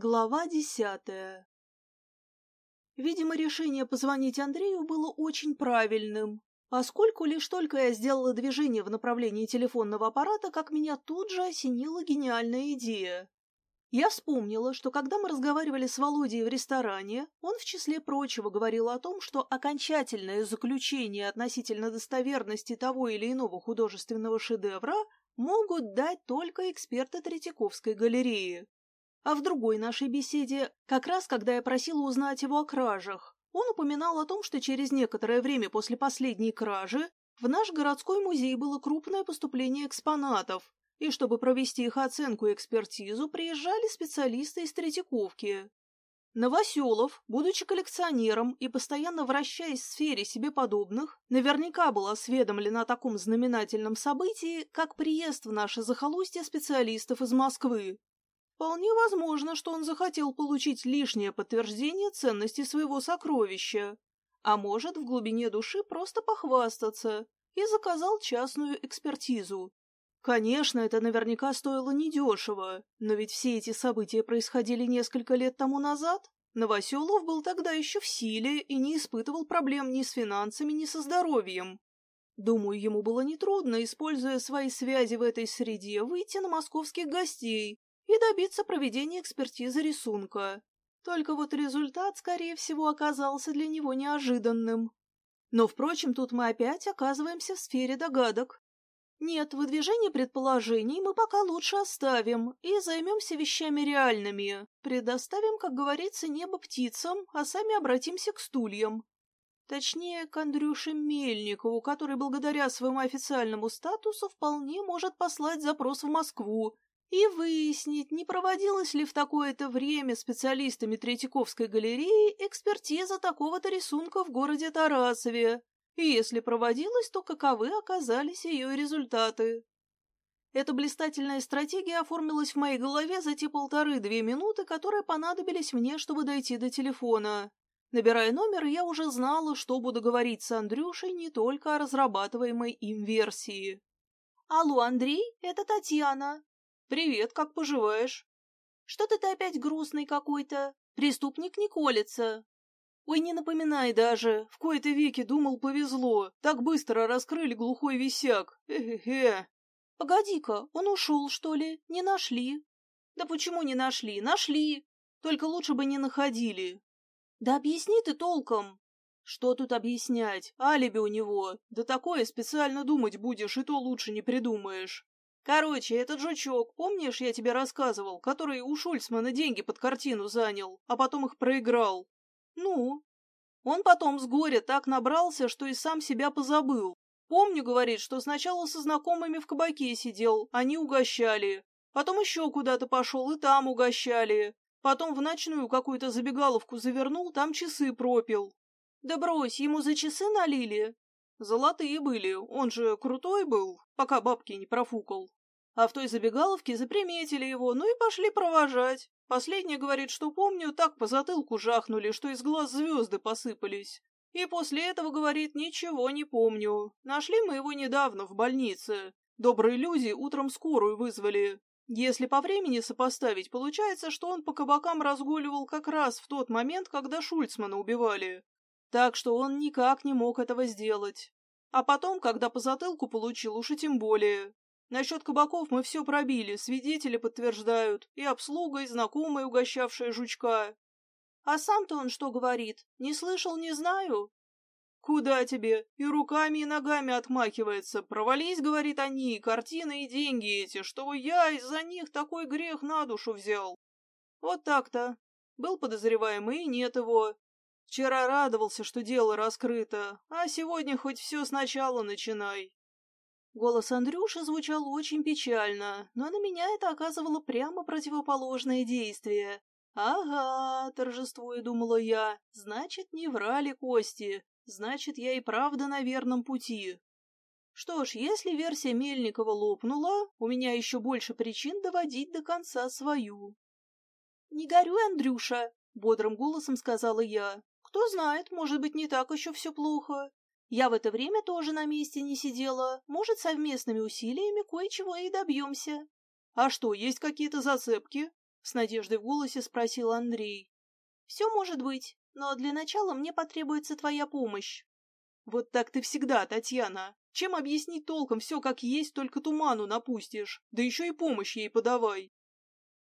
Глава десятая Видимо, решение позвонить Андрею было очень правильным, поскольку лишь только я сделала движение в направлении телефонного аппарата, как меня тут же осенила гениальная идея. Я вспомнила, что когда мы разговаривали с Володей в ресторане, он в числе прочего говорил о том, что окончательное заключение относительно достоверности того или иного художественного шедевра могут дать только эксперты Третьяковской галереи. А в другой нашей беседе, как раз когда я просила узнать его о кражах, он упоминал о том, что через некоторое время после последней кражи в наш городской музей было крупное поступление экспонатов, и чтобы провести их оценку и экспертизу, приезжали специалисты из Третьяковки. Новоселов, будучи коллекционером и постоянно вращаясь в сфере себе подобных, наверняка был осведомлен о таком знаменательном событии, как приезд в наше захолустье специалистов из Москвы. Вполне возможно, что он захотел получить лишнее подтверждение ценности своего сокровища, а может, в глубине души просто похвастаться, и заказал частную экспертизу. Конечно, это наверняка стоило недешево, но ведь все эти события происходили несколько лет тому назад. Новоселов был тогда еще в силе и не испытывал проблем ни с финансами, ни со здоровьем. Думаю, ему было нетрудно, используя свои связи в этой среде, выйти на московских гостей и добиться проведения экспертизы рисунка. Только вот результат, скорее всего, оказался для него неожиданным. Но, впрочем, тут мы опять оказываемся в сфере догадок. Нет, выдвижение предположений мы пока лучше оставим и займемся вещами реальными. Предоставим, как говорится, небо птицам, а сами обратимся к стульям. Точнее, к Андрюше Мельникову, который благодаря своему официальному статусу вполне может послать запрос в Москву и выяснить, не проводилась ли в такое-то время специалистами Третьяковской галереи экспертиза такого-то рисунка в городе Тарасове, и если проводилась, то каковы оказались ее результаты. Эта блистательная стратегия оформилась в моей голове за те полторы-две минуты, которые понадобились мне, чтобы дойти до телефона. Набирая номер, я уже знала, что буду говорить с Андрюшей не только о разрабатываемой им версии. «Алло, Андрей, это Татьяна. «Привет, как поживаешь?» «Что-то ты опять грустный какой-то. Преступник не колется». «Ой, не напоминай даже. В кои-то веки думал, повезло. Так быстро раскрыли глухой висяк. Э-хе-хе». «Погоди-ка, он ушел, что ли? Не нашли?» «Да почему не нашли? Нашли. Только лучше бы не находили». «Да объясни ты толком». «Что тут объяснять? Алиби у него. Да такое специально думать будешь, и то лучше не придумаешь». Короче, этот жучок, помнишь, я тебе рассказывал, который у Шульцмана деньги под картину занял, а потом их проиграл? Ну? Он потом с горя так набрался, что и сам себя позабыл. Помню, говорит, что сначала со знакомыми в кабаке сидел, они угощали. Потом еще куда-то пошел, и там угощали. Потом в ночную какую-то забегаловку завернул, там часы пропил. Да брось, ему за часы налили? Золотые были, он же крутой был, пока бабки не профукал. А в той забегаловке заприметили его, ну и пошли провожать. Последний говорит, что помню, так по затылку жахнули, что из глаз звезды посыпались. И после этого, говорит, ничего не помню. Нашли мы его недавно в больнице. Добрые люди утром скорую вызвали. Если по времени сопоставить, получается, что он по кабакам разгуливал как раз в тот момент, когда Шульцмана убивали. Так что он никак не мог этого сделать. А потом, когда по затылку получил, уж и тем более. Насчет кабаков мы все пробили, свидетели подтверждают, и обслуга, и знакомые, угощавшая жучка. А сам-то он что говорит? Не слышал, не знаю. Куда тебе? И руками, и ногами отмахивается. Провались, говорит они, картины и деньги эти, что я из-за них такой грех на душу взял. Вот так-то. Был подозреваемый, и нет его. Вчера радовался, что дело раскрыто, а сегодня хоть все сначала начинай. Голос Андрюши звучал очень печально, но на меня это оказывало прямо противоположное действие. «Ага», — торжествуя думала я, — «значит, не врали кости, значит, я и правда на верном пути». Что ж, если версия Мельникова лопнула, у меня еще больше причин доводить до конца свою. «Не горюй, Андрюша», — бодрым голосом сказала я. «Кто знает, может быть, не так еще все плохо. Я в это время тоже на месте не сидела. Может, совместными усилиями кое-чего и добьемся. А что, есть какие-то зацепки? С надеждой в голосе спросил Андрей. Все может быть, но для начала мне потребуется твоя помощь. Вот так ты всегда, Татьяна. Чем объяснить толком все как есть, только туману напустишь. Да еще и помощь ей подавай.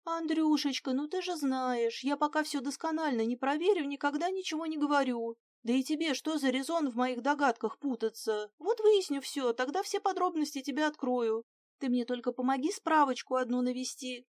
Андрюшечка, ну ты же знаешь, я пока все досконально не проверю, никогда ничего не говорю. Да и тебе что за резон в моих догадках путаться? Вот выясню все, тогда все подробности тебе открою. Ты мне только помоги справочку одну навести.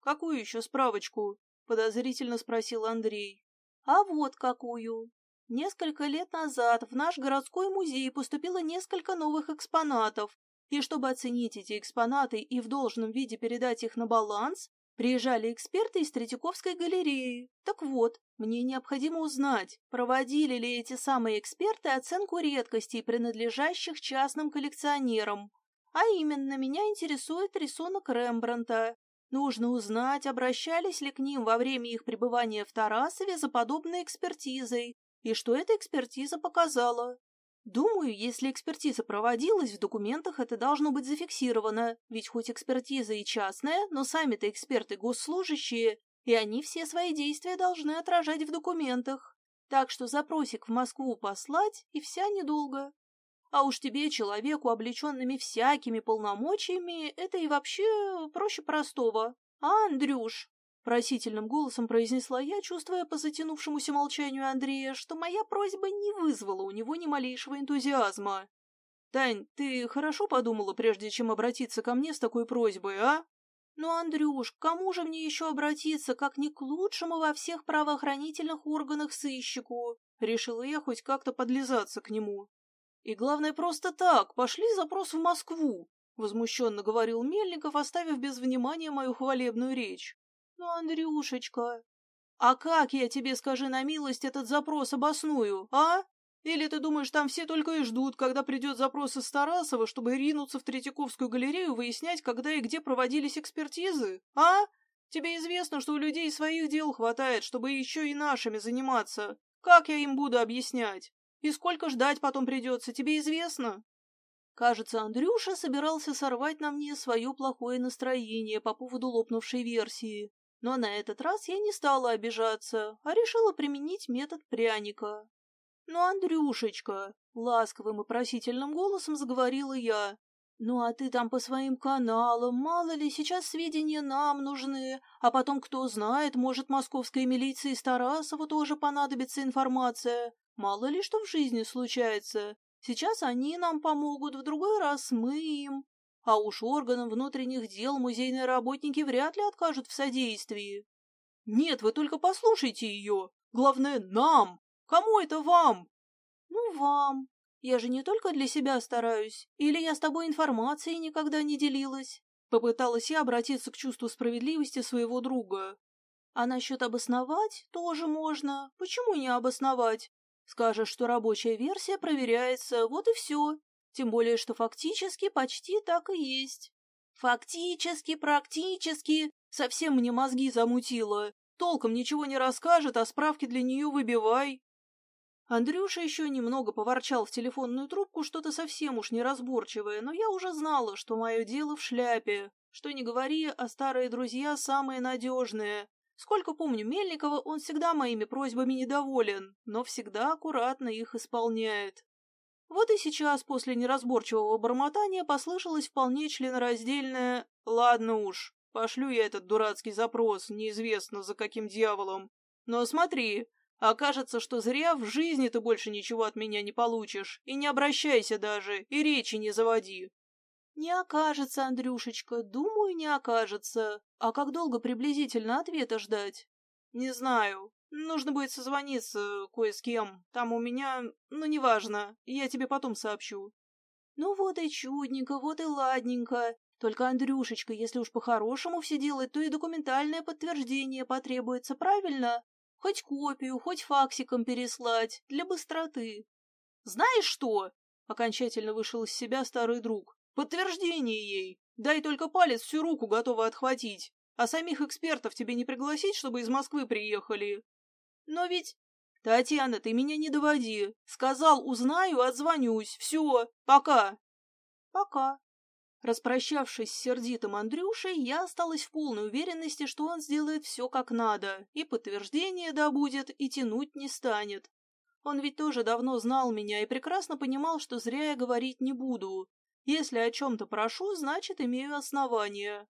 Какую еще справочку? Подозрительно спросил Андрей. А вот какую. Несколько лет назад в наш городской музей поступило несколько новых экспонатов, и чтобы оценить эти экспонаты и в должном виде передать их на баланс, приезжали эксперты из Третьяковской галереи. Так вот, мне необходимо узнать, проводили ли эти самые эксперты оценку редкостей, принадлежащих частным коллекционерам. А именно, меня интересует рисунок Рембранта. Нужно узнать, обращались ли к ним во время их пребывания в Тарасове за подобной экспертизой, и что эта экспертиза показала. Думаю, если экспертиза проводилась, в документах это должно быть зафиксировано, ведь хоть экспертиза и частная, но сами-то эксперты госслужащие, и они все свои действия должны отражать в документах. Так что запросик в Москву послать, и вся недолго. А уж тебе, человеку, облеченными всякими полномочиями, это и вообще проще простого. А, Андрюш, Просительным голосом произнесла я, чувствуя по затянувшемуся молчанию Андрея, что моя просьба не вызвала у него ни малейшего энтузиазма. «Тань, ты хорошо подумала, прежде чем обратиться ко мне с такой просьбой, а?» «Ну, Андрюш, к кому же мне еще обратиться, как не к лучшему во всех правоохранительных органах сыщику?» Решила я хоть как-то подлизаться к нему. «И главное, просто так, пошли запрос в Москву», — возмущенно говорил Мельников, оставив без внимания мою хвалебную речь. Андрюшечка, а как я тебе, скажи на милость, этот запрос обосную, а? Или ты думаешь, там все только и ждут, когда придет запрос из Тарасова, чтобы ринуться в Третьяковскую галерею выяснять, когда и где проводились экспертизы, а? Тебе известно, что у людей своих дел хватает, чтобы еще и нашими заниматься. Как я им буду объяснять? И сколько ждать потом придется, тебе известно? Кажется, Андрюша собирался сорвать на мне свое плохое настроение по поводу лопнувшей версии. Но на этот раз я не стала обижаться, а решила применить метод пряника. «Ну, Андрюшечка!» — ласковым и просительным голосом заговорила я. «Ну, а ты там по своим каналам, мало ли, сейчас сведения нам нужны, а потом, кто знает, может, московской милиции из Тарасова тоже понадобится информация. Мало ли, что в жизни случается. Сейчас они нам помогут, в другой раз мы им. А уж органам внутренних дел музейные работники вряд ли откажут в содействии. Нет, вы только послушайте ее. Главное, нам. Кому это вам? Ну, вам. Я же не только для себя стараюсь. Или я с тобой информацией никогда не делилась. Попыталась я обратиться к чувству справедливости своего друга. А насчет обосновать тоже можно. Почему не обосновать? Скажешь, что рабочая версия проверяется, вот и все. Тем более, что фактически почти так и есть. Фактически, практически, совсем мне мозги замутило. Толком ничего не расскажет, а справки для нее выбивай. Андрюша еще немного поворчал в телефонную трубку что-то совсем уж неразборчивое, но я уже знала, что мое дело в шляпе. Что не говори, а старые друзья самые надежные. Сколько помню Мельникова, он всегда моими просьбами недоволен, но всегда аккуратно их исполняет. Вот и сейчас, после неразборчивого бормотания, послышалось вполне членораздельное «Ладно уж, пошлю я этот дурацкий запрос, неизвестно за каким дьяволом. Но смотри, окажется, что зря в жизни ты больше ничего от меня не получишь, и не обращайся даже, и речи не заводи». «Не окажется, Андрюшечка, думаю, не окажется. А как долго приблизительно ответа ждать?» «Не знаю. Нужно будет созвониться кое с кем. Там у меня... Ну, неважно. Я тебе потом сообщу. Ну вот и чудненько, вот и ладненько. Только, Андрюшечка, если уж по-хорошему все делать, то и документальное подтверждение потребуется, правильно? Хоть копию, хоть факсиком переслать, для быстроты. Знаешь что? Окончательно вышел из себя старый друг. Подтверждение ей. Дай только палец всю руку готова отхватить. А самих экспертов тебе не пригласить, чтобы из Москвы приехали? Но ведь... Татьяна, ты меня не доводи. Сказал, узнаю, отзвонюсь. Все, пока. Пока. Распрощавшись с сердитым Андрюшей, я осталась в полной уверенности, что он сделает все как надо, и подтверждение добудет, и тянуть не станет. Он ведь тоже давно знал меня и прекрасно понимал, что зря я говорить не буду. Если о чем-то прошу, значит, имею основания.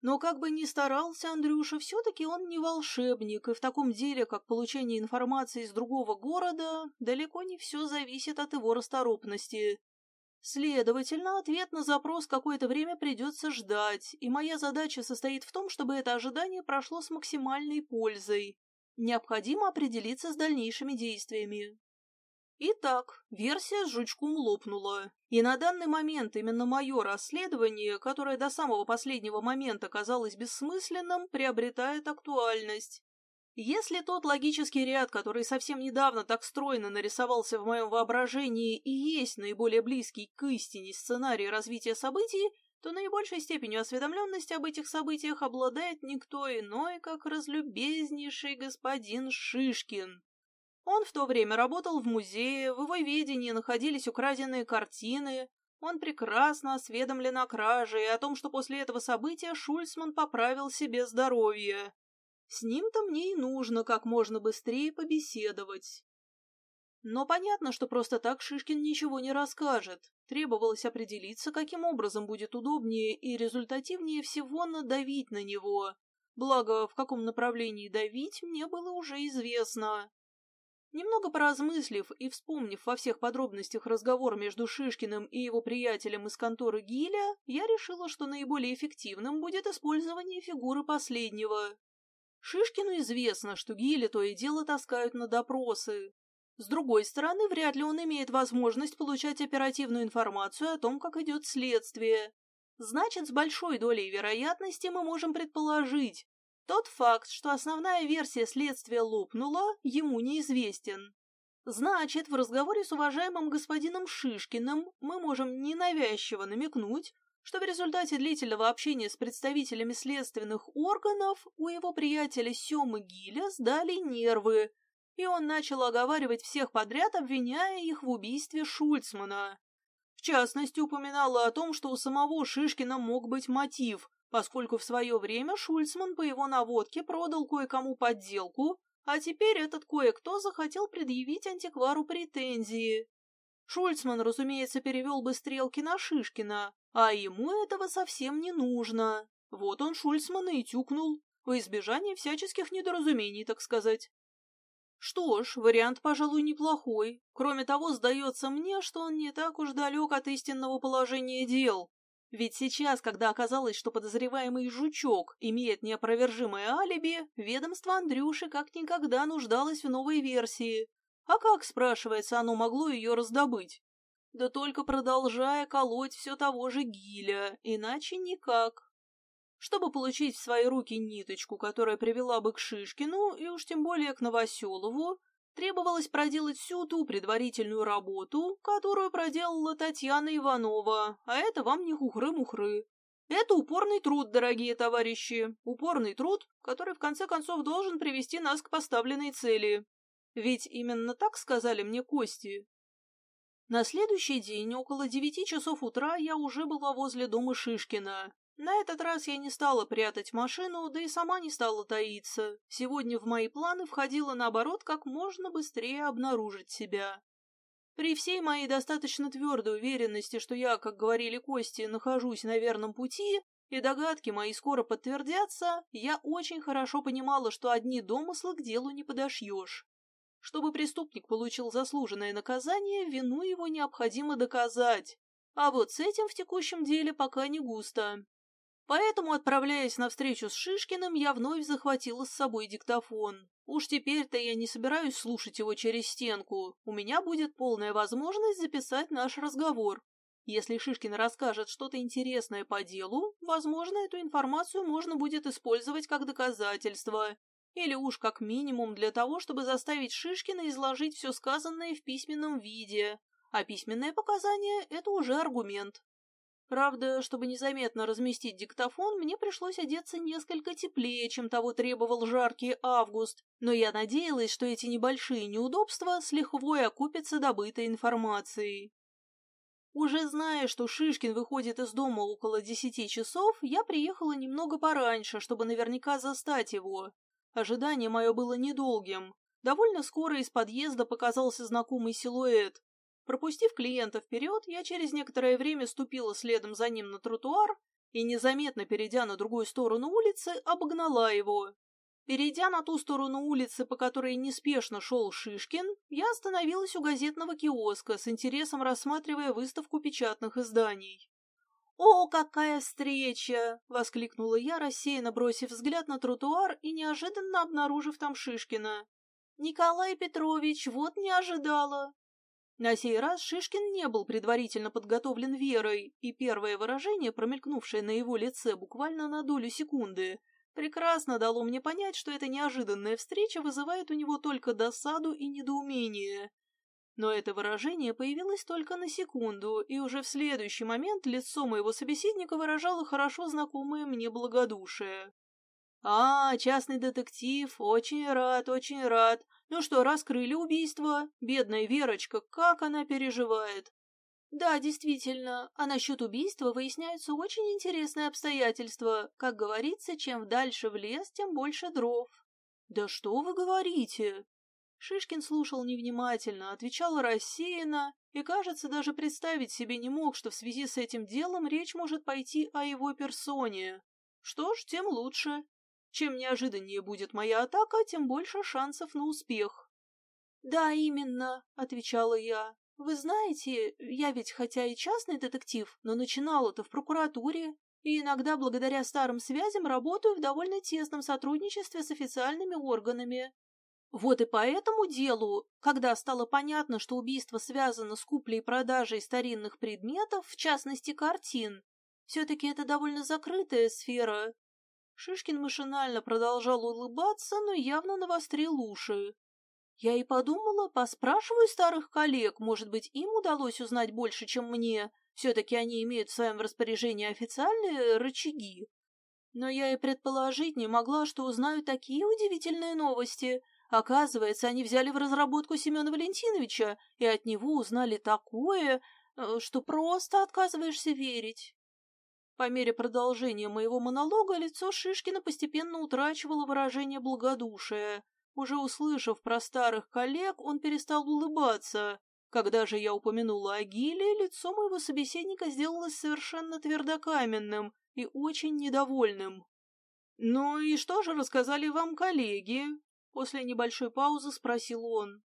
Но как бы ни старался Андрюша, все-таки он не волшебник, и в таком деле, как получение информации из другого города, далеко не все зависит от его расторопности. Следовательно, ответ на запрос какое-то время придется ждать, и моя задача состоит в том, чтобы это ожидание прошло с максимальной пользой. Необходимо определиться с дальнейшими действиями. Итак, версия с жучком лопнула, и на данный момент именно мое расследование, которое до самого последнего момента казалось бессмысленным, приобретает актуальность. Если тот логический ряд, который совсем недавно так стройно нарисовался в моем воображении и есть наиболее близкий к истине сценарий развития событий, то наибольшей степенью осведомленности об этих событиях обладает никто иной, как разлюбезнейший господин Шишкин. Он в то время работал в музее, в его видении находились украденные картины, он прекрасно осведомлен о краже и о том, что после этого события Шульцман поправил себе здоровье. С ним-то мне и нужно как можно быстрее побеседовать. Но понятно, что просто так Шишкин ничего не расскажет. Требовалось определиться, каким образом будет удобнее и результативнее всего надавить на него. Благо, в каком направлении давить, мне было уже известно. Немного поразмыслив и вспомнив во всех подробностях разговор между Шишкиным и его приятелем из конторы Гиля, я решила, что наиболее эффективным будет использование фигуры последнего. Шишкину известно, что Гиля то и дело таскают на допросы. С другой стороны, вряд ли он имеет возможность получать оперативную информацию о том, как идет следствие. Значит, с большой долей вероятности мы можем предположить, тот факт, что основная версия следствия лопнула, ему неизвестен. Значит, в разговоре с уважаемым господином Шишкиным мы можем ненавязчиво намекнуть, что в результате длительного общения с представителями следственных органов у его приятеля Семы Гиля сдали нервы, и он начал оговаривать всех подряд, обвиняя их в убийстве Шульцмана. В частности, упоминала о том, что у самого Шишкина мог быть мотив, поскольку в свое время Шульцман по его наводке продал кое-кому подделку, а теперь этот кое-кто захотел предъявить антиквару претензии. Шульцман, разумеется, перевел бы стрелки на Шишкина, а ему этого совсем не нужно. Вот он Шульцмана и тюкнул, во избежание всяческих недоразумений, так сказать. Что ж, вариант, пожалуй, неплохой. Кроме того, сдается мне, что он не так уж далек от истинного положения дел. Ведь сейчас, когда оказалось, что подозреваемый жучок имеет неопровержимое алиби, ведомство Андрюши как никогда нуждалось в новой версии. А как, спрашивается, оно могло ее раздобыть? Да только продолжая колоть все того же Гиля, иначе никак. Чтобы получить в свои руки ниточку, которая привела бы к Шишкину, и уж тем более к Новоселову, требовалось проделать всю ту предварительную работу, которую проделала Татьяна Иванова, а это вам не хухры-мухры. Это упорный труд, дорогие товарищи, упорный труд, который в конце концов должен привести нас к поставленной цели. Ведь именно так сказали мне Кости, на следующий день, около девяти часов утра, я уже была возле дома Шишкина. На этот раз я не стала прятать машину, да и сама не стала таиться. Сегодня в мои планы входило, наоборот, как можно быстрее обнаружить себя. При всей моей достаточно твердой уверенности, что я, как говорили Кости, нахожусь на верном пути, и догадки мои скоро подтвердятся, я очень хорошо понимала, что одни домыслы к делу не подошьешь. Чтобы преступник получил заслуженное наказание, вину его необходимо доказать. А вот с этим в текущем деле пока не густо. Поэтому, отправляясь на встречу с Шишкиным, я вновь захватила с собой диктофон. Уж теперь-то я не собираюсь слушать его через стенку. У меня будет полная возможность записать наш разговор. Если Шишкин расскажет что-то интересное по делу, возможно, эту информацию можно будет использовать как доказательство, или уж как минимум для того, чтобы заставить Шишкина изложить все сказанное в письменном виде. А письменное показание – это уже аргумент. Правда, чтобы незаметно разместить диктофон, мне пришлось одеться несколько теплее, чем того требовал жаркий август, но я надеялась, что эти небольшие неудобства с лихвой окупятся добытой информацией. Уже зная, что Шишкин выходит из дома около десяти часов, я приехала немного пораньше, чтобы наверняка застать его. Ожидание мое было недолгим. Довольно скоро из подъезда показался знакомый силуэт. Пропустив клиента вперед, я через некоторое время ступила следом за ним на тротуар и, незаметно перейдя на другую сторону улицы, обогнала его. Перейдя на ту сторону улицы, по которой неспешно шел Шишкин, я остановилась у газетного киоска, с интересом рассматривая выставку печатных изданий. «О, какая встреча!» — воскликнула я, рассеянно бросив взгляд на тротуар и неожиданно обнаружив там Шишкина. «Николай Петрович, вот не ожидала!» На сей раз Шишкин не был предварительно подготовлен Верой, и первое выражение, промелькнувшее на его лице буквально на долю секунды, прекрасно дало мне понять, что эта неожиданная встреча вызывает у него только досаду и недоумение. Но это выражение появилось только на секунду, и уже в следующий момент лицо моего собеседника выражало хорошо знакомое мне благодушие. «А, частный детектив, очень рад, очень рад. Ну что, раскрыли убийство? Бедная Верочка, как она переживает?» Да, действительно, а насчет убийства выясняются очень интересные обстоятельства. Как говорится, чем дальше в лес, тем больше дров. Да что вы говорите? Шишкин слушал невнимательно, отвечал рассеянно и, кажется, даже представить себе не мог, что в связи с этим делом речь может пойти о его персоне. Что ж, тем лучше. Чем неожиданнее будет моя атака, тем больше шансов на успех. «Да, именно», — отвечала я. Вы знаете, я ведь хотя и частный детектив, но начинала-то в прокуратуре, и иногда благодаря старым связям работаю в довольно тесном сотрудничестве с официальными органами. Вот и по этому делу, когда стало понятно, что убийство связано с куплей и продажей старинных предметов, в частности картин, все-таки это довольно закрытая сфера. Шишкин машинально продолжал улыбаться, но явно навострил уши. Я и подумала, поспрашиваю старых коллег, может быть, им удалось узнать больше, чем мне. Все-таки они имеют в своем распоряжении официальные рычаги. Но я и предположить не могла, что узнаю такие удивительные новости. Оказывается, они взяли в разработку Семена Валентиновича и от него узнали такое, э, что просто отказываешься верить. По мере продолжения моего монолога лицо Шишкина постепенно утрачивало выражение благодушия. Уже услышав про старых коллег, он перестал улыбаться. Когда же я упомянула о Гиле, лицо моего собеседника сделалось совершенно твердокаменным и очень недовольным. «Ну и что же рассказали вам коллеги?» После небольшой паузы спросил он.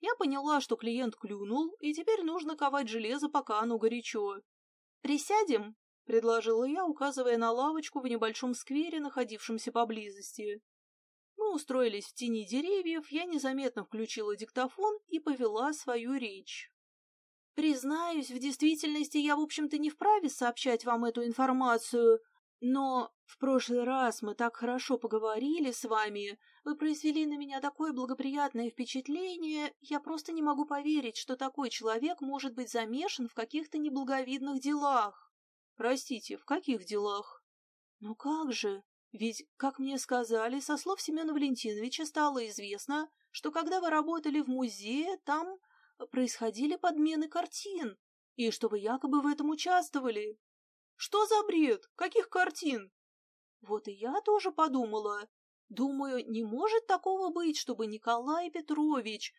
Я поняла, что клиент клюнул, и теперь нужно ковать железо, пока оно горячо. «Присядем?» — предложила я, указывая на лавочку в небольшом сквере, находившемся поблизости. Мы устроились в тени деревьев, я незаметно включила диктофон и повела свою речь. Признаюсь, в действительности я, в общем-то, не вправе сообщать вам эту информацию, но в прошлый раз мы так хорошо поговорили с вами, вы произвели на меня такое благоприятное впечатление, я просто не могу поверить, что такой человек может быть замешан в каких-то неблаговидных делах. Простите, в каких делах? Ну как же, ведь, как мне сказали, со слов Семена Валентиновича стало известно, что когда вы работали в музее, там происходили подмены картин, и что вы якобы в этом участвовали. Что за бред? Каких картин? Вот и я тоже подумала. Думаю, не может такого быть, чтобы Николай Петрович,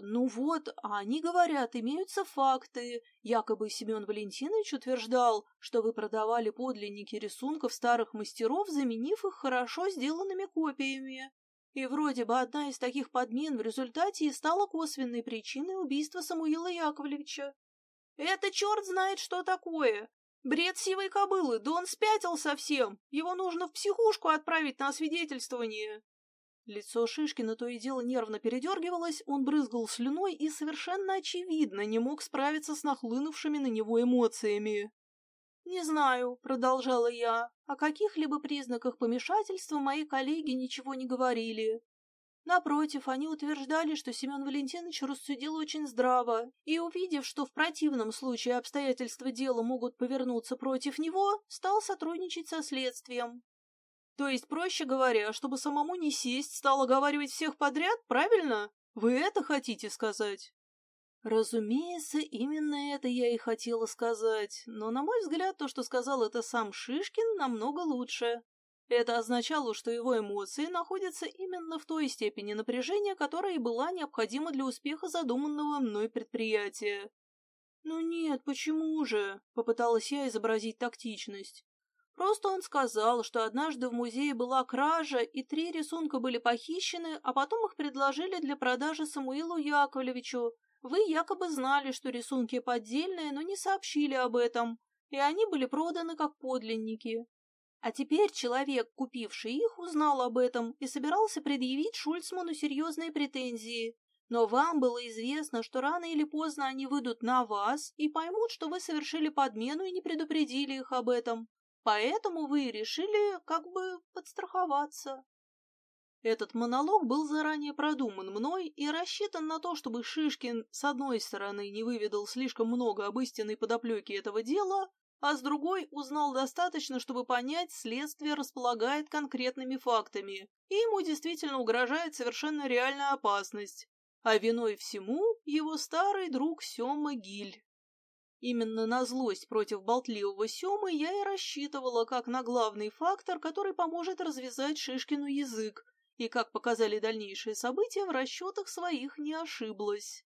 ну вот, а они говорят, имеются факты. Якобы Семен Валентинович утверждал, что вы продавали подлинники рисунков старых мастеров, заменив их хорошо сделанными копиями. И вроде бы одна из таких подмен в результате и стала косвенной причиной убийства Самуила Яковлевича. Это черт знает, что такое. Бред сивой кобылы, да он спятил совсем. Его нужно в психушку отправить на освидетельствование. Лицо Шишкина то и дело нервно передергивалось, он брызгал слюной и совершенно очевидно не мог справиться с нахлынувшими на него эмоциями. «Не знаю», — продолжала я, — «о каких-либо признаках помешательства мои коллеги ничего не говорили. Напротив, они утверждали, что Семен Валентинович рассудил очень здраво, и, увидев, что в противном случае обстоятельства дела могут повернуться против него, стал сотрудничать со следствием. То есть, проще говоря, чтобы самому не сесть, стал оговаривать всех подряд, правильно? Вы это хотите сказать? Разумеется, именно это я и хотела сказать, но, на мой взгляд, то, что сказал это сам Шишкин, намного лучше. Это означало, что его эмоции находятся именно в той степени напряжения, которая и была необходима для успеха задуманного мной предприятия. «Ну нет, почему же?» — попыталась я изобразить тактичность. Просто он сказал, что однажды в музее была кража, и три рисунка были похищены, а потом их предложили для продажи Самуилу Яковлевичу. Вы якобы знали, что рисунки поддельные, но не сообщили об этом, и они были проданы как подлинники. А теперь человек, купивший их, узнал об этом и собирался предъявить Шульцману серьезные претензии. Но вам было известно, что рано или поздно они выйдут на вас и поймут, что вы совершили подмену и не предупредили их об этом. Поэтому вы решили как бы подстраховаться. Этот монолог был заранее продуман мной и рассчитан на то, чтобы Шишкин, с одной стороны, не выведал слишком много об истинной подоплеке этого дела, а с другой узнал достаточно, чтобы понять, следствие располагает конкретными фактами, и ему действительно угрожает совершенно реальная опасность. А виной всему его старый друг Сема Гиль. Именно на злость против болтливого Семы я и рассчитывала как на главный фактор, который поможет развязать Шишкину язык, и, как показали дальнейшие события, в расчетах своих не ошиблась.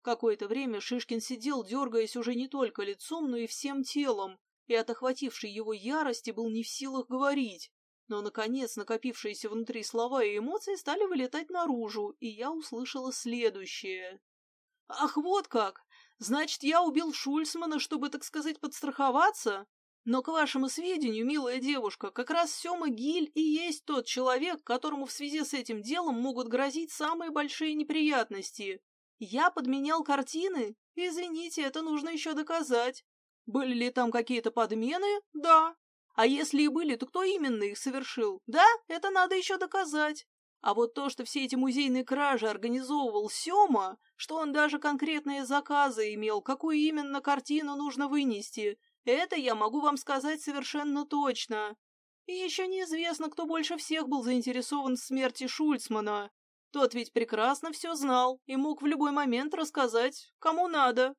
Какое-то время Шишкин сидел, дергаясь уже не только лицом, но и всем телом, и от охватившей его ярости был не в силах говорить. Но, наконец, накопившиеся внутри слова и эмоции стали вылетать наружу, и я услышала следующее. «Ах, вот как! Значит, я убил Шульцмана, чтобы, так сказать, подстраховаться? Но, к вашему сведению, милая девушка, как раз Сема Гиль и есть тот человек, которому в связи с этим делом могут грозить самые большие неприятности. Я подменял картины? Извините, это нужно еще доказать. Были ли там какие-то подмены? Да. А если и были, то кто именно их совершил? Да, это надо еще доказать. А вот то, что все эти музейные кражи организовывал Сема, что он даже конкретные заказы имел, какую именно картину нужно вынести, это я могу вам сказать совершенно точно. И еще неизвестно, кто больше всех был заинтересован в смерти Шульцмана. Тот ведь прекрасно все знал и мог в любой момент рассказать, кому надо.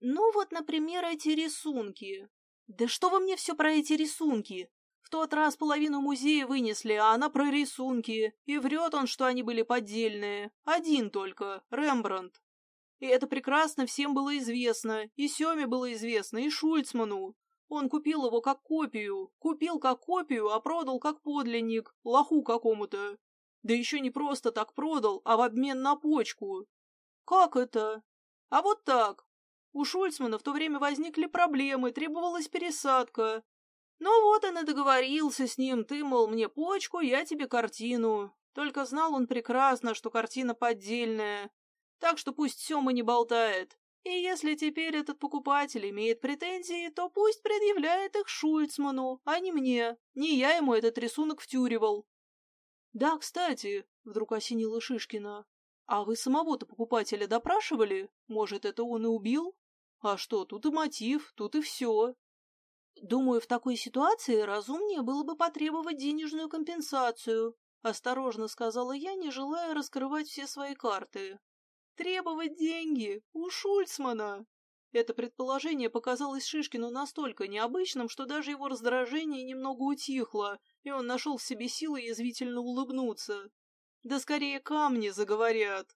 Ну вот, например, эти рисунки. Да что вы мне все про эти рисунки? Тот раз половину музея вынесли, а она про рисунки. И врет он, что они были поддельные. Один только, Рембрандт. И это прекрасно всем было известно. И Семе было известно, и Шульцману. Он купил его как копию. Купил как копию, а продал как подлинник. Лоху какому-то. Да еще не просто так продал, а в обмен на почку. Как это? А вот так. У Шульцмана в то время возникли проблемы, требовалась пересадка. Ну вот он и договорился с ним, ты, мол, мне почку, я тебе картину. Только знал он прекрасно, что картина поддельная. Так что пусть Сема не болтает. И если теперь этот покупатель имеет претензии, то пусть предъявляет их Шульцману, а не мне. Не я ему этот рисунок втюривал. «Да, кстати», — вдруг осенила Шишкина, «а вы самого-то покупателя допрашивали? Может, это он и убил? А что, тут и мотив, тут и все». «Думаю, в такой ситуации разумнее было бы потребовать денежную компенсацию», — осторожно сказала я, не желая раскрывать все свои карты. «Требовать деньги? У Шульцмана!» Это предположение показалось Шишкину настолько необычным, что даже его раздражение немного утихло, и он нашел в себе силы язвительно улыбнуться. Да скорее камни заговорят.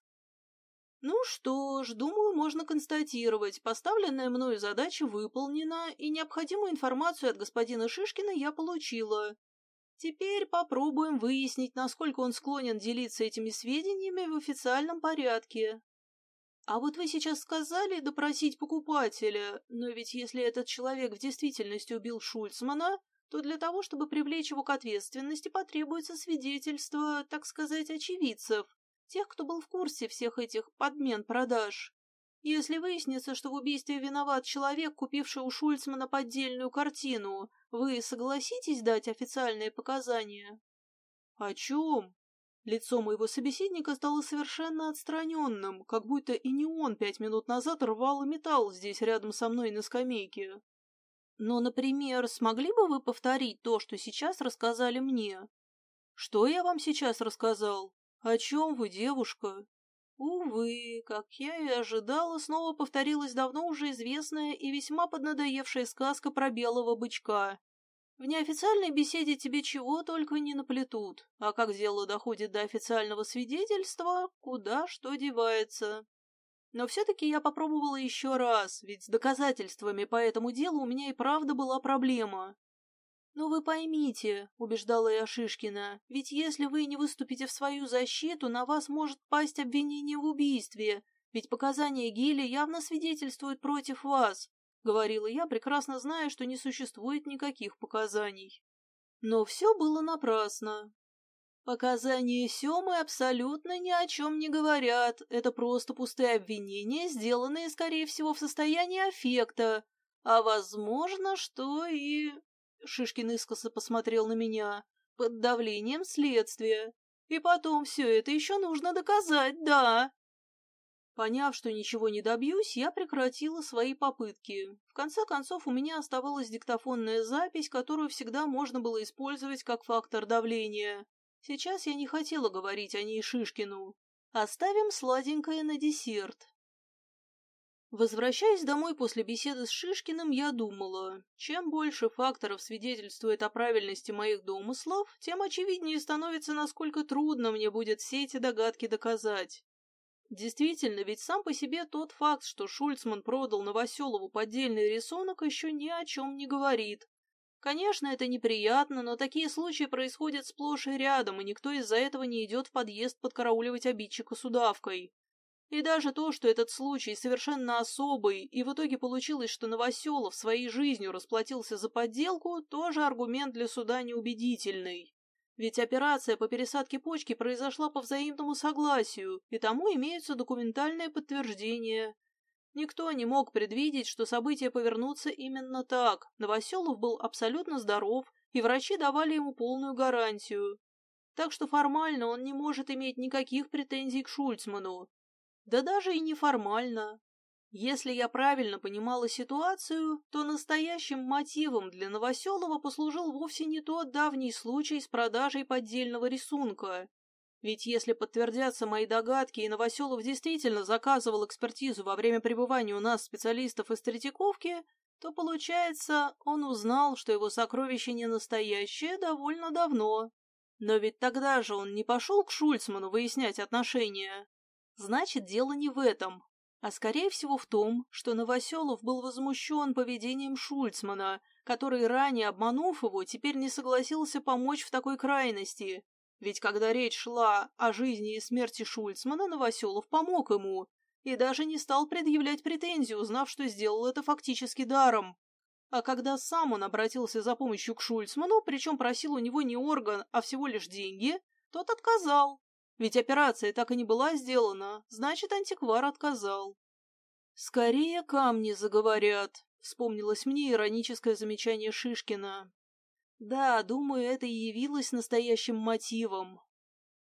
Ну что ж, думаю, можно констатировать, поставленная мною задача выполнена, и необходимую информацию от господина Шишкина я получила. Теперь попробуем выяснить, насколько он склонен делиться этими сведениями в официальном порядке. А вот вы сейчас сказали допросить покупателя, но ведь если этот человек в действительности убил Шульцмана, то для того, чтобы привлечь его к ответственности, потребуется свидетельство, так сказать, очевидцев, тех, кто был в курсе всех этих подмен продаж. Если выяснится, что в убийстве виноват человек, купивший у Шульцмана поддельную картину, вы согласитесь дать официальные показания? О чем? Лицо моего собеседника стало совершенно отстраненным, как будто и не он пять минут назад рвал и металл здесь рядом со мной на скамейке. Но, например, смогли бы вы повторить то, что сейчас рассказали мне? Что я вам сейчас рассказал? О чем вы, девушка? Увы, как я и ожидала, снова повторилась давно уже известная и весьма поднадоевшая сказка про белого бычка. В неофициальной беседе тебе чего только не наплетут, а как дело доходит до официального свидетельства, куда что девается. Но все-таки я попробовала еще раз, ведь с доказательствами по этому делу у меня и правда была проблема. «Ну вы поймите», — убеждала я Шишкина, «ведь если вы не выступите в свою защиту, на вас может пасть обвинение в убийстве, ведь показания Гили явно свидетельствуют против вас говорила я, прекрасно зная, что не существует никаких показаний. Но все было напрасно. Показания Семы абсолютно ни о чем не говорят. Это просто пустые обвинения, сделанные, скорее всего, в состоянии аффекта. А возможно, что и... Шишкин искоса посмотрел на меня. Под давлением следствия. И потом все это еще нужно доказать, да. Поняв, что ничего не добьюсь, я прекратила свои попытки. В конце концов, у меня оставалась диктофонная запись, которую всегда можно было использовать как фактор давления. Сейчас я не хотела говорить о ней Шишкину. Оставим сладенькое на десерт. Возвращаясь домой после беседы с Шишкиным, я думала, чем больше факторов свидетельствует о правильности моих домыслов, тем очевиднее становится, насколько трудно мне будет все эти догадки доказать. Действительно, ведь сам по себе тот факт, что Шульцман продал Новоселову поддельный рисунок, еще ни о чем не говорит. Конечно, это неприятно, но такие случаи происходят сплошь и рядом, и никто из-за этого не идет в подъезд подкарауливать обидчика с удавкой. И даже то, что этот случай совершенно особый, и в итоге получилось, что Новоселов своей жизнью расплатился за подделку, тоже аргумент для суда неубедительный. Ведь операция по пересадке почки произошла по взаимному согласию, и тому имеются документальные подтверждения. Никто не мог предвидеть, что события повернутся именно так. Новоселов был абсолютно здоров, и врачи давали ему полную гарантию. Так что формально он не может иметь никаких претензий к Шульцману. Да даже и неформально. Если я правильно понимала ситуацию, то настоящим мотивом для Новоселова послужил вовсе не тот давний случай с продажей поддельного рисунка. Ведь если подтвердятся мои догадки, и Новоселов действительно заказывал экспертизу во время пребывания у нас специалистов из Третьяковки, то, получается, он узнал, что его сокровище не настоящее довольно давно. Но ведь тогда же он не пошел к Шульцману выяснять отношения. Значит, дело не в этом, а скорее всего в том, что Новоселов был возмущен поведением Шульцмана, который, ранее обманув его, теперь не согласился помочь в такой крайности. Ведь когда речь шла о жизни и смерти Шульцмана, Новоселов помог ему и даже не стал предъявлять претензии, узнав, что сделал это фактически даром. А когда сам он обратился за помощью к Шульцману, причем просил у него не орган, а всего лишь деньги, тот отказал, ведь операция так и не была сделана, значит, антиквар отказал. «Скорее камни заговорят», — вспомнилось мне ироническое замечание Шишкина. «Да, думаю, это и явилось настоящим мотивом».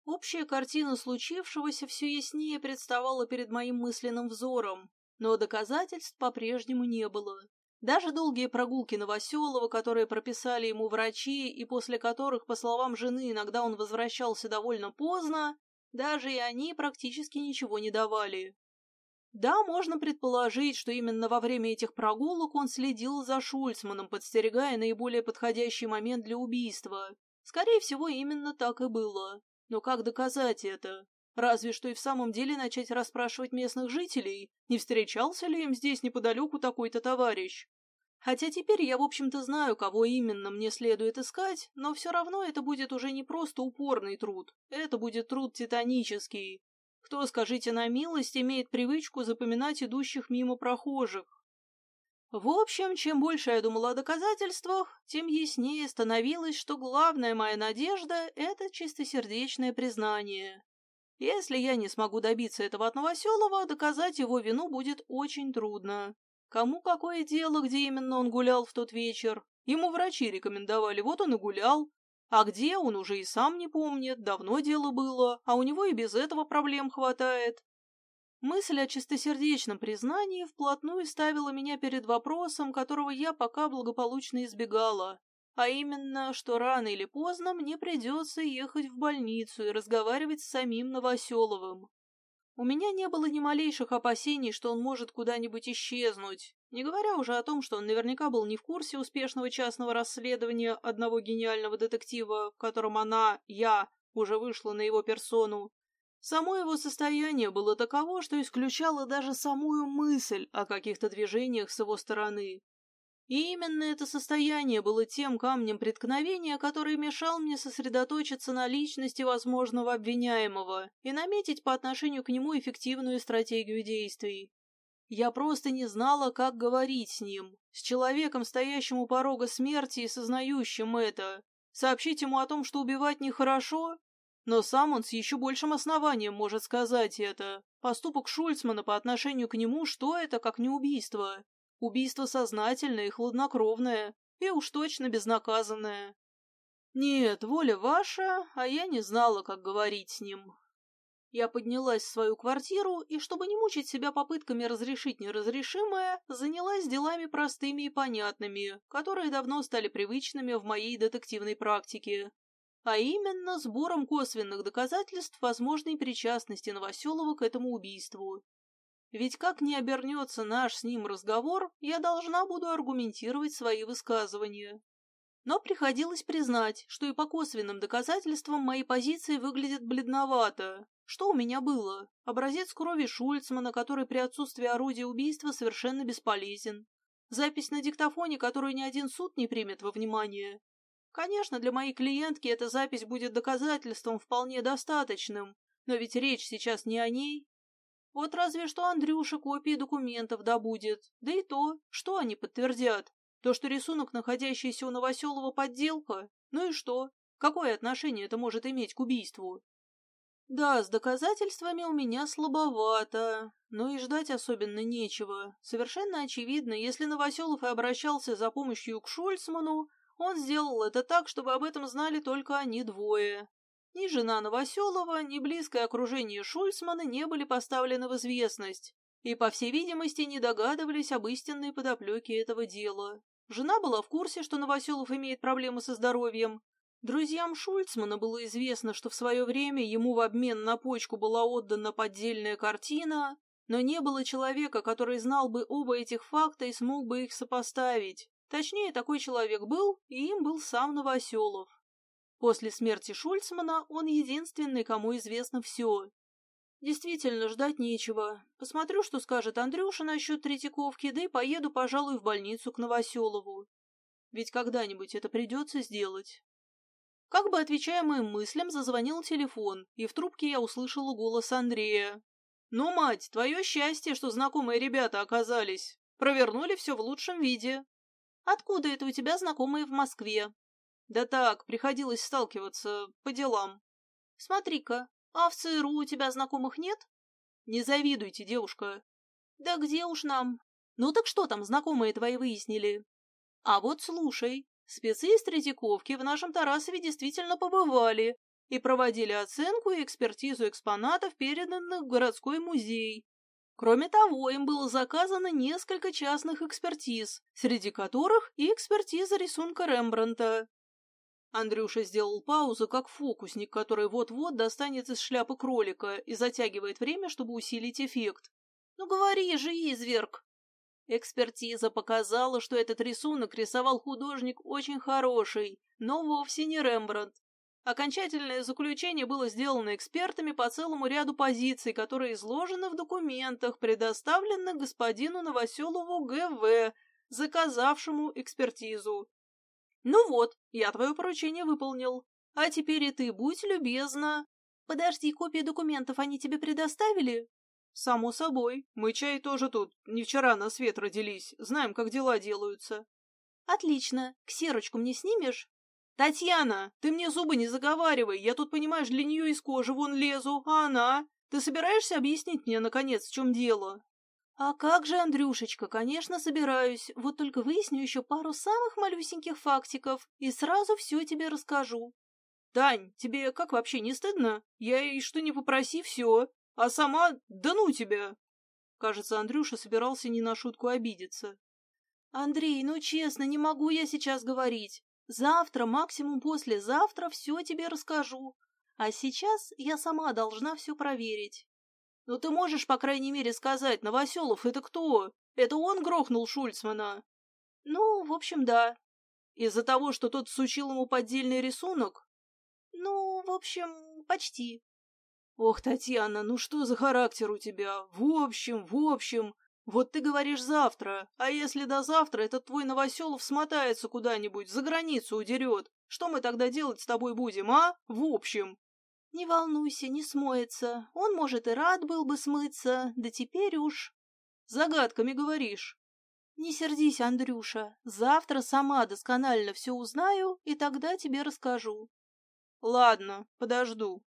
Общая картина случившегося все яснее представала перед моим мысленным взором, но доказательств по-прежнему не было. Даже долгие прогулки Новоселова, которые прописали ему врачи, и после которых, по словам жены, иногда он возвращался довольно поздно, даже и они практически ничего не давали. Да, можно предположить, что именно во время этих прогулок он следил за Шульцманом, подстерегая наиболее подходящий момент для убийства. Скорее всего, именно так и было. Но как доказать это? Разве что и в самом деле начать расспрашивать местных жителей, не встречался ли им здесь неподалеку такой-то товарищ. Хотя теперь я, в общем-то, знаю, кого именно мне следует искать, но все равно это будет уже не просто упорный труд, это будет труд титанический. Кто, скажите на милость, имеет привычку запоминать идущих мимо прохожих? В общем, чем больше я думала о доказательствах, тем яснее становилось, что главная моя надежда — это чистосердечное признание. Если я не смогу добиться этого от Новоселова, доказать его вину будет очень трудно. Кому какое дело, где именно он гулял в тот вечер? Ему врачи рекомендовали, вот он и гулял. А где, он уже и сам не помнит, давно дело было, а у него и без этого проблем хватает. Мысль о чистосердечном признании вплотную ставила меня перед вопросом, которого я пока благополучно избегала а именно, что рано или поздно мне придется ехать в больницу и разговаривать с самим Новоселовым. У меня не было ни малейших опасений, что он может куда-нибудь исчезнуть, не говоря уже о том, что он наверняка был не в курсе успешного частного расследования одного гениального детектива, в котором она, я, уже вышла на его персону. Само его состояние было таково, что исключало даже самую мысль о каких-то движениях с его стороны. И именно это состояние было тем камнем преткновения, который мешал мне сосредоточиться на личности возможного обвиняемого и наметить по отношению к нему эффективную стратегию действий. Я просто не знала, как говорить с ним, с человеком, стоящим у порога смерти и сознающим это. Сообщить ему о том, что убивать нехорошо? Но сам он с еще большим основанием может сказать это. Поступок Шульцмана по отношению к нему, что это, как не убийство? Убийство сознательное и хладнокровное, и уж точно безнаказанное. Нет, воля ваша, а я не знала, как говорить с ним. Я поднялась в свою квартиру и, чтобы не мучить себя попытками разрешить неразрешимое, занялась делами простыми и понятными, которые давно стали привычными в моей детективной практике. А именно сбором косвенных доказательств возможной причастности Новоселова к этому убийству. Ведь как ни обернется наш с ним разговор, я должна буду аргументировать свои высказывания. Но приходилось признать, что и по косвенным доказательствам мои позиции выглядят бледновато. Что у меня было? Образец крови Шульцмана, который при отсутствии орудия убийства совершенно бесполезен. Запись на диктофоне, которую ни один суд не примет во внимание. Конечно, для моей клиентки эта запись будет доказательством вполне достаточным, но ведь речь сейчас не о ней, вот разве что Андрюша копии документов добудет. Да и то, что они подтвердят? То, что рисунок, находящийся у Новоселова, подделка? Ну и что? Какое отношение это может иметь к убийству? Да, с доказательствами у меня слабовато, но и ждать особенно нечего. Совершенно очевидно, если Новоселов и обращался за помощью к Шульцману, он сделал это так, чтобы об этом знали только они двое. Ни жена Новоселова, ни близкое окружение Шульцмана не были поставлены в известность и, по всей видимости, не догадывались об истинной подоплеке этого дела. Жена была в курсе, что Новоселов имеет проблемы со здоровьем. Друзьям Шульцмана было известно, что в свое время ему в обмен на почку была отдана поддельная картина, но не было человека, который знал бы оба этих факта и смог бы их сопоставить. Точнее, такой человек был, и им был сам Новоселов. После смерти Шульцмана он единственный, кому известно все. Действительно, ждать нечего. Посмотрю, что скажет Андрюша насчет Третьяковки, да и поеду, пожалуй, в больницу к Новоселову. Ведь когда-нибудь это придется сделать. Как бы отвечая моим мыслям, зазвонил телефон, и в трубке я услышала голос Андрея. «Ну, мать, твое счастье, что знакомые ребята оказались. Провернули все в лучшем виде». «Откуда это у тебя знакомые в Москве?» Да так, приходилось сталкиваться по делам. Смотри-ка, а в ЦРУ у тебя знакомых нет? Не завидуйте, девушка. Да где уж нам? Ну так что там знакомые твои выяснили? А вот слушай, спецы из Третьяковки в нашем Тарасове действительно побывали и проводили оценку и экспертизу экспонатов, переданных в городской музей. Кроме того, им было заказано несколько частных экспертиз, среди которых и экспертиза рисунка Рембранта. Андрюша сделал паузу, как фокусник, который вот-вот достанет из шляпы кролика и затягивает время, чтобы усилить эффект. «Ну говори же, изверг!» Экспертиза показала, что этот рисунок рисовал художник очень хороший, но вовсе не Рембрандт. Окончательное заключение было сделано экспертами по целому ряду позиций, которые изложены в документах, предоставленных господину Новоселову Г.В., заказавшему экспертизу. Ну вот, я твое поручение выполнил. А теперь и ты будь любезна. Подожди, копии документов они тебе предоставили? Само собой. Мы чай тоже тут не вчера на свет родились. Знаем, как дела делаются. Отлично. Ксерочку мне снимешь? Татьяна, ты мне зубы не заговаривай. Я тут, понимаешь, для нее из кожи вон лезу, а она... Ты собираешься объяснить мне, наконец, в чем дело? «А как же, Андрюшечка, конечно, собираюсь. Вот только выясню еще пару самых малюсеньких фактиков и сразу все тебе расскажу». «Тань, тебе как вообще не стыдно? Я и что не попроси, все. А сама, да ну тебя!» Кажется, Андрюша собирался не на шутку обидеться. «Андрей, ну честно, не могу я сейчас говорить. Завтра, максимум послезавтра, все тебе расскажу. А сейчас я сама должна все проверить. Но ты можешь, по крайней мере, сказать, Новоселов это кто? Это он грохнул Шульцмана? Ну, в общем, да. Из-за того, что тот сучил ему поддельный рисунок? Ну, в общем, почти. Ох, Татьяна, ну что за характер у тебя? В общем, в общем. Вот ты говоришь завтра, а если до завтра этот твой Новоселов смотается куда-нибудь, за границу удерет, что мы тогда делать с тобой будем, а? В общем. Не волнуйся, не смоется. Он, может, и рад был бы смыться, да теперь уж... Загадками говоришь. Не сердись, Андрюша. Завтра сама досконально все узнаю, и тогда тебе расскажу. Ладно, подожду.